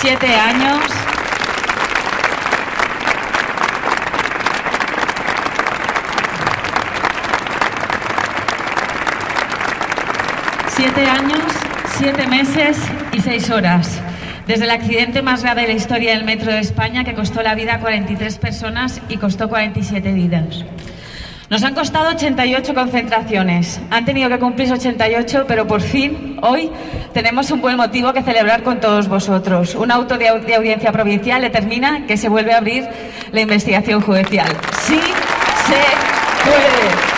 siete años. Siete años, siete meses y seis horas. Desde el accidente más grave de la historia del metro de España que costó la vida a 43 personas y costó 47 vidas. Nos han costado 88 concentraciones. Han tenido que cumplirse 88, pero por fin, hoy, tenemos un buen motivo que celebrar con todos vosotros. Un auto de, audiencia provincial determina que se vuelve a abrir la investigación judicial. Sí se puede.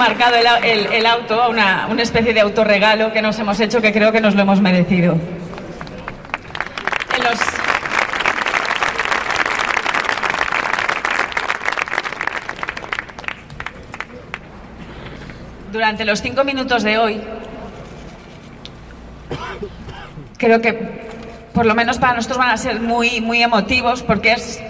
Marcado el, auto una, una especie de autorregalo que nos hemos hecho que creo que nos lo hemos merecido. Durante los cinco minutos de hoy, creo que por lo menos para nosotros van a ser muy, muy emotivos porque es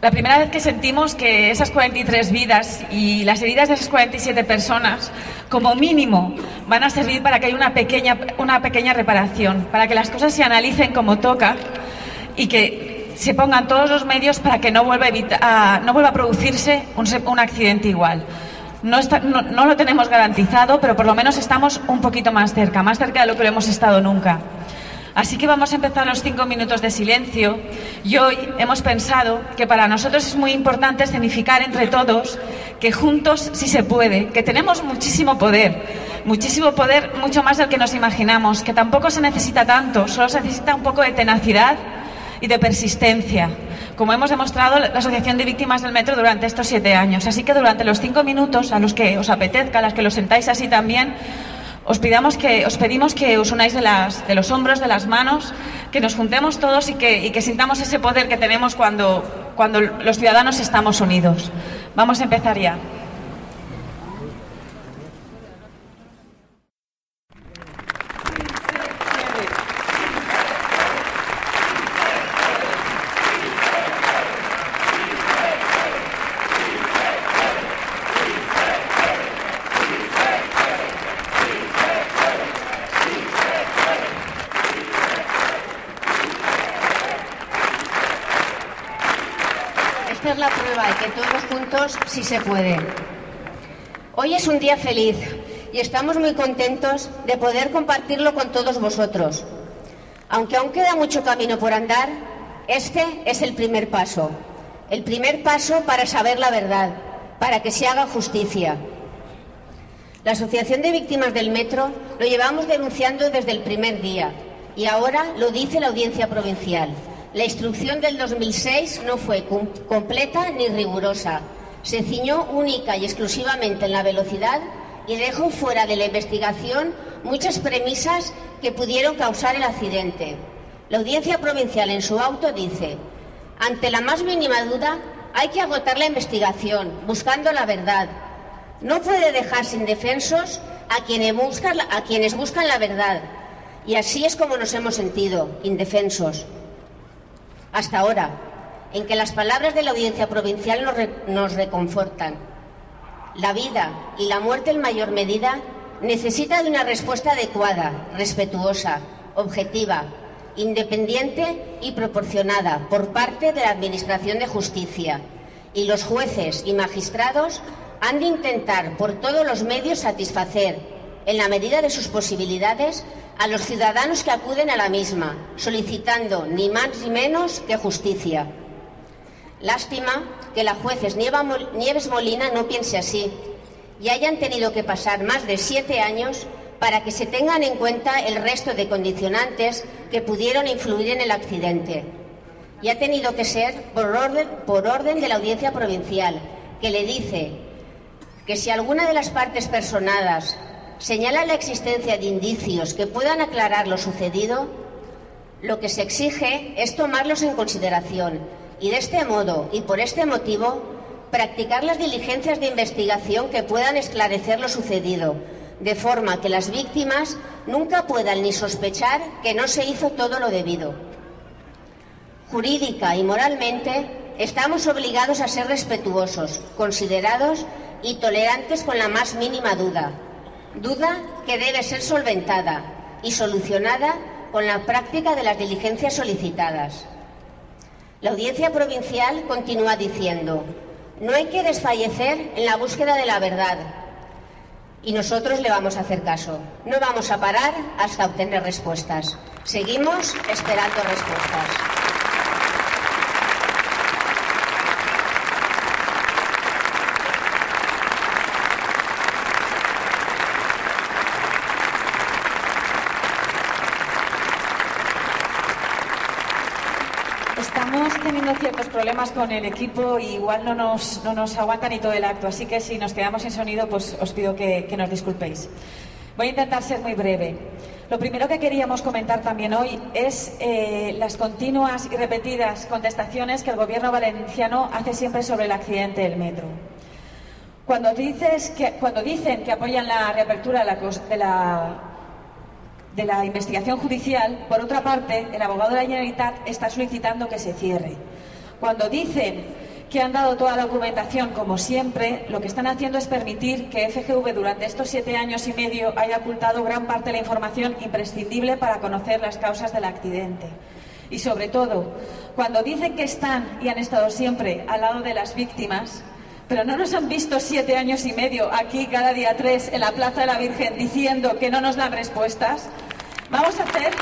la primera vez que sentimos que esas 43 vidas y las heridas de esas 47 personas, como mínimo, van a servir para que haya una pequeña, una pequeña reparación, para que las cosas se analicen como toca y que se pongan todos los medios para que no vuelva a, no vuelva a producirse un, accidente igual. No, no lo tenemos garantizado, pero por lo menos estamos un poquito más cerca, más cerca de lo que lo hemos estado nunca. Así que vamos a empezar los cinco minutos de silencio y hoy hemos pensado que para nosotros es muy importante escenificar entre todos que juntos sí se puede, que tenemos muchísimo poder, muchísimo poder, mucho más del que nos imaginamos, que tampoco se necesita tanto, solo se necesita un poco de tenacidad y de persistencia, como hemos demostrado la Asociación de Víctimas del Metro durante estos siete años. Así que durante los cinco minutos, a los que os apetezca, a las que lo sentáis así también, os, pedimos que os unáis de, los hombros, de las manos, que nos juntemos todos y que, sintamos ese poder que tenemos cuando los ciudadanos estamos unidos. Vamos a empezar ya. Si se puede. Hoy es un día feliz y estamos muy contentos de poder compartirlo con todos vosotros. Aunque aún queda mucho camino por andar, este es el primer paso. El primer paso para saber la verdad, para que se haga justicia. La Asociación de Víctimas del Metro lo llevamos denunciando desde el primer día y ahora lo dice la Audiencia Provincial. La instrucción del 2006 no fue completa ni rigurosa se ciñó única y exclusivamente en la velocidad y dejó fuera de la investigación muchas premisas que pudieron causar el accidente. La audiencia provincial en su auto dice, ante la más mínima duda hay que agotar la investigación, buscando la verdad. No puede dejarse indefensos a quienes buscan, a quienes buscan la verdad. Y así es como nos hemos sentido, indefensos. Hasta ahora en que las palabras de la audiencia provincial nos, reconfortan. La vida y la muerte en mayor medida necesita de una respuesta adecuada, respetuosa, objetiva, independiente y proporcionada por parte de la Administración de Justicia. Y los jueces y magistrados han de intentar por todos los medios satisfacer, en la medida de sus posibilidades, a los ciudadanos que acuden a la misma, solicitando ni más ni menos que justicia. Lástima que la jueces Nieves Molina no piense así y hayan tenido que pasar más de siete años para que se tengan en cuenta el resto de condicionantes que pudieron influir en el accidente. Y ha tenido que ser por orden, por orden de la audiencia provincial, que le dice que si alguna de las partes personadas señala la existencia de indicios que puedan aclarar lo sucedido, lo que se exige es tomarlos en consideración y de este modo y por este motivo practicar las diligencias de investigación que puedan esclarecer lo sucedido, de forma que las víctimas nunca puedan ni sospechar que no se hizo todo lo debido. Jurídica y moralmente, estamos obligados a ser respetuosos, considerados y tolerantes con la más mínima duda. Duda que debe ser solventada y solucionada con la práctica de las diligencias solicitadas. La Audiencia Provincial continúa diciendo, no hay que desfallecer en la búsqueda de la verdad. Y nosotros le vamos a hacer caso. No vamos a parar hasta obtener respuestas. Seguimos esperando respuestas. Problemas con el equipo y igual no nos, no nos aguanta ni todo el acto, así que si nos quedamos sin sonido, pues os pido que, que nos disculpéis. Voy a intentar ser muy breve. Lo primero que queríamos comentar también hoy es eh, las continuas y repetidas contestaciones que el gobierno valenciano hace siempre sobre el accidente del metro. Cuando, dices que, cuando dicen que apoyan la reapertura de la, de la de la investigación judicial, por otra parte, el abogado de la Generalitat está solicitando que se cierre. Cuando dicen que han dado toda la documentación, como siempre, lo que están haciendo es permitir que FGV durante estos siete años y medio haya ocultado gran parte de la información imprescindible para conocer las causas del accidente. Y sobre todo, cuando dicen que están y han estado siempre al lado de las víctimas, pero no nos han visto siete años y medio aquí cada día tres en la Plaza de la Virgen diciendo que no nos dan respuestas, Vamos a hacer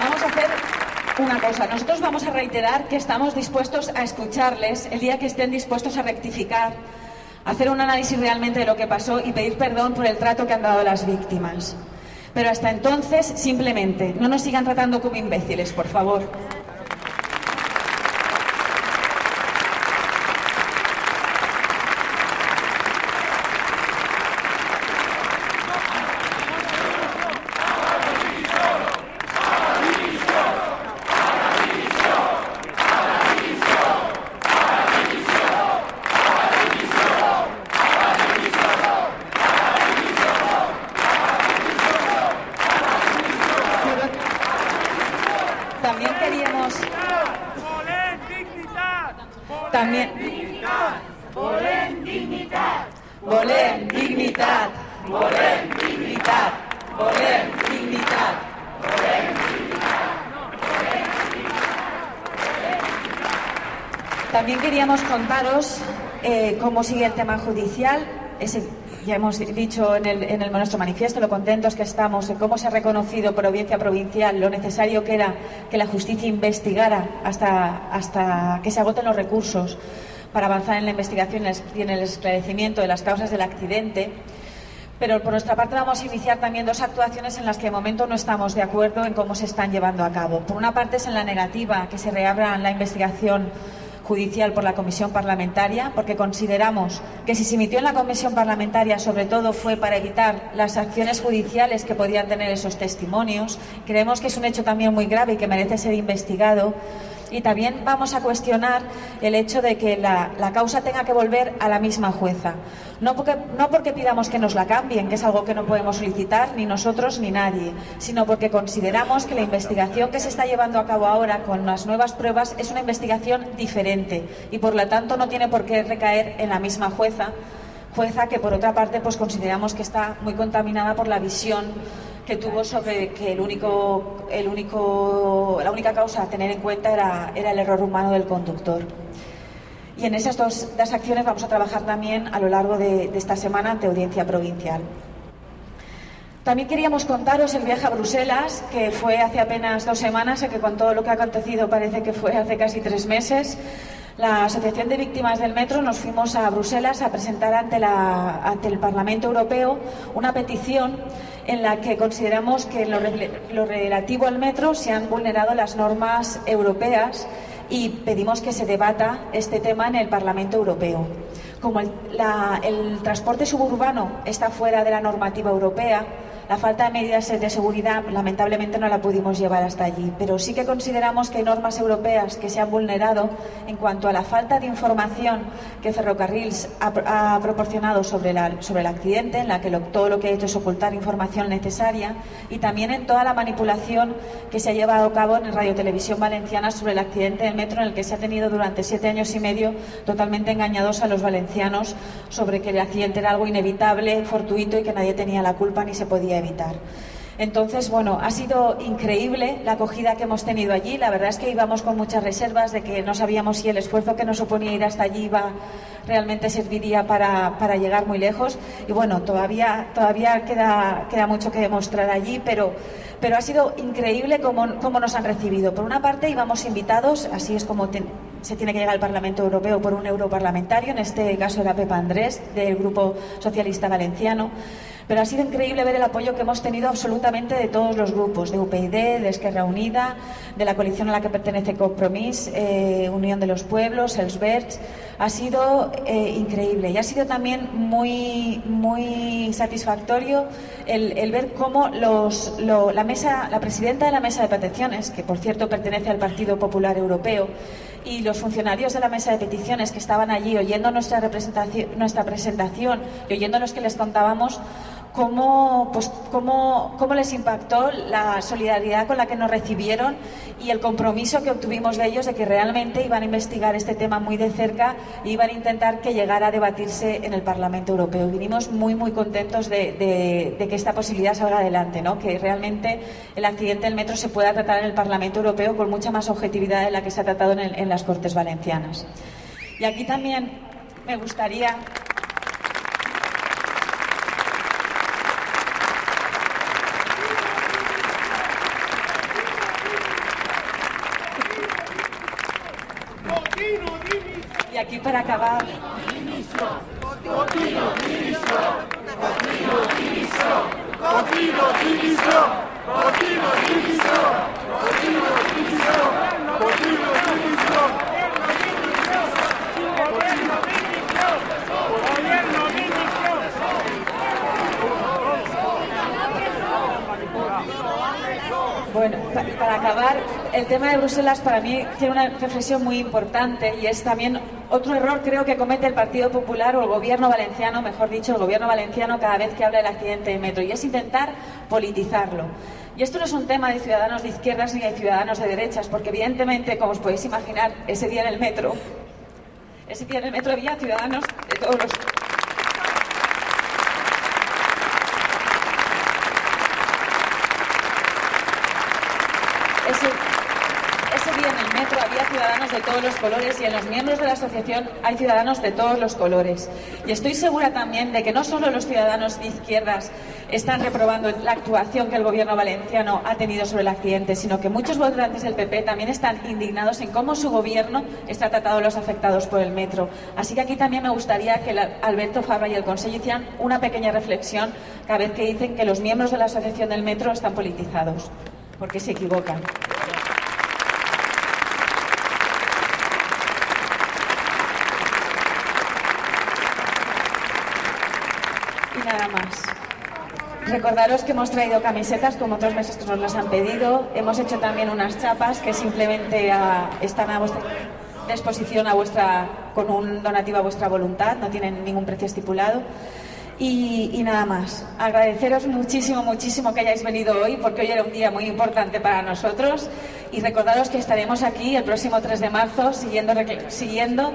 Vamos a hacer una cosa. Nosotros vamos a reiterar que estamos dispuestos a escucharles el día que estén dispuestos a rectificar, hacer un análisis realmente de lo que pasó y pedir perdón por el trato que han dado las víctimas. Pero hasta entonces, simplemente, no nos sigan tratando como imbéciles, por favor. Contaros eh, cómo sigue el tema judicial. Ya hemos dicho en, el, en nuestro manifiesto lo contentos que estamos, de cómo se ha reconocido por audiencia provincial lo necesario que era que la justicia investigara hasta, hasta que se agoten los recursos para avanzar en la investigación y en el esclarecimiento de las causas del accidente. Pero por nuestra parte vamos a iniciar también dos actuaciones en las que de momento no estamos de acuerdo en cómo se están llevando a cabo. Por una parte es en la negativa que se reabra la investigación judicial por la comisión parlamentaria, porque consideramos que si se emitió en la comisión parlamentaria, sobre todo fue para evitar las acciones judiciales que podían tener esos testimonios. Creemos que es un hecho también muy grave y que merece ser investigado y también vamos a cuestionar el hecho de que la, causa tenga que volver a la misma jueza. No porque, no porque pidamos que nos la cambien, que es algo que no podemos solicitar ni nosotros ni nadie, sino porque consideramos que la investigación que se está llevando a cabo ahora con las nuevas pruebas es una investigación diferente y por lo tanto no tiene por qué recaer en la misma jueza, jueza que por otra parte pues consideramos que está muy contaminada por la visión que tuvo sobre que el único, el único, la única causa a tener en cuenta era, era el error humano del conductor. Y en esas dos, dos, acciones vamos a trabajar también a lo largo de, esta semana ante audiencia provincial. También queríamos contaros el viaje a Bruselas, que fue hace apenas dos semanas, que con todo lo que ha acontecido parece que fue hace casi tres meses. La Asociación de Víctimas del Metro nos fuimos a Bruselas a presentar ante, el Parlamento Europeo una petición en la que consideramos que en lo, relativo al metro se han vulnerado las normas europeas y pedimos que se debata este tema en el Parlamento Europeo. Como el, transporte suburbano está fuera de la normativa europea, la falta de medidas de seguridad lamentablemente no la pudimos llevar hasta allí, pero sí que consideramos que hay normas europeas que se han vulnerado en cuanto a la falta de información que Ferrocarrils ha, proporcionado sobre, el accidente, en la que todo lo que ha hecho es ocultar información necesaria, y también en toda la manipulación que se ha llevado a cabo en Radio Televisión Valenciana sobre el accidente del metro en el que se ha tenido durante siete años y medio totalmente engañados a los valencianos sobre que el accidente era algo inevitable, fortuito y que nadie tenía la culpa ni se podía evitar. Entonces, bueno, ha sido increíble la acogida que hemos tenido allí. La verdad es que íbamos con muchas reservas de que no sabíamos si el esfuerzo que nos suponía ir hasta allí iba realmente serviría para, para llegar muy lejos. Y bueno, todavía, todavía queda, queda mucho que demostrar allí, pero, pero ha sido increíble cómo, cómo nos han recibido. Por una parte, íbamos invitados, así es como se tiene que llegar al Parlamento Europeo por un europarlamentario, en este caso era Pepa Andrés, del Grupo Socialista Valenciano. Pero ha sido increíble ver el apoyo que hemos tenido absolutamente de todos los grupos, de UPyD, de Esquerra Unida, de la coalición a la que pertenece Compromís, eh, Unión de los Pueblos, Els Verds. Ha sido eh, increíble y ha sido también muy, muy satisfactorio el, ver cómo los, la, mesa, la presidenta de la mesa de peticiones, que por cierto pertenece al Partido Popular Europeo, y los funcionarios de la mesa de peticiones que estaban allí oyendo nuestra, representación, nuestra presentación y oyendo los que les contábamos, cómo, pues, cómo, cómo les impactó la solidaridad con la que nos recibieron y el compromiso que obtuvimos de ellos de que realmente iban a investigar este tema muy de cerca e iban a intentar que llegara a debatirse en el Parlamento Europeo. Vinimos muy, muy contentos de, que esta posibilidad salga adelante, ¿no? que realmente el accidente del metro se pueda tratar en el Parlamento Europeo con mucha más objetividad de la que se ha tratado en, en las Cortes Valencianas. Y aquí también me gustaría aquí para acabar. Bueno, para acabar, el tema de Bruselas para mí tiene una reflexión muy importante y es también otro error creo que comete el Partido Popular o el gobierno valenciano, mejor dicho, el gobierno valenciano cada vez que habla del accidente de metro y es intentar politizarlo. Y esto no es un tema de ciudadanos de izquierdas ni de ciudadanos de derechas, porque evidentemente, como os podéis imaginar, ese día en el metro, ese día en el metro había ciudadanos de todos los ciudadanos de todos los colores y en los miembros de la asociación hay ciudadanos de todos los colores. Y estoy segura también de que no solo los ciudadanos de izquierdas están reprobando la actuación que el gobierno valenciano ha tenido sobre el accidente, sino que muchos votantes del PP también están indignados en cómo su gobierno está tratando a los afectados por el metro. Así que aquí también me gustaría que Alberto Fabra y el Consejo hicieran una pequeña reflexión cada vez que dicen que los miembros de la asociación del metro están politizados, porque se equivocan. nada más. Recordaros que hemos traído camisetas como otros meses que nos las han pedido. Hemos hecho también unas chapas que simplemente ah, están a vuestra disposición a vuestra, con un donativo a vuestra voluntad, no tienen ningún precio estipulado. Y, nada más. Agradeceros muchísimo, muchísimo que hayáis venido hoy, porque hoy era un día muy importante para nosotros. Y recordaros que estaremos aquí el próximo 3 de marzo siguiendo, siguiendo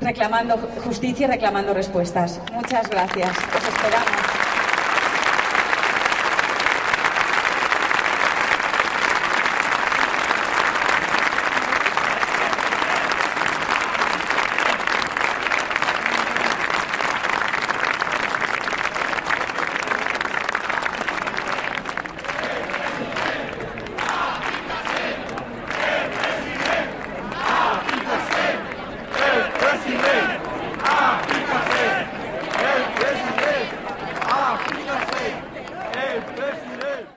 reclamando justicia y reclamando respuestas. Muchas gracias. Os esperamos.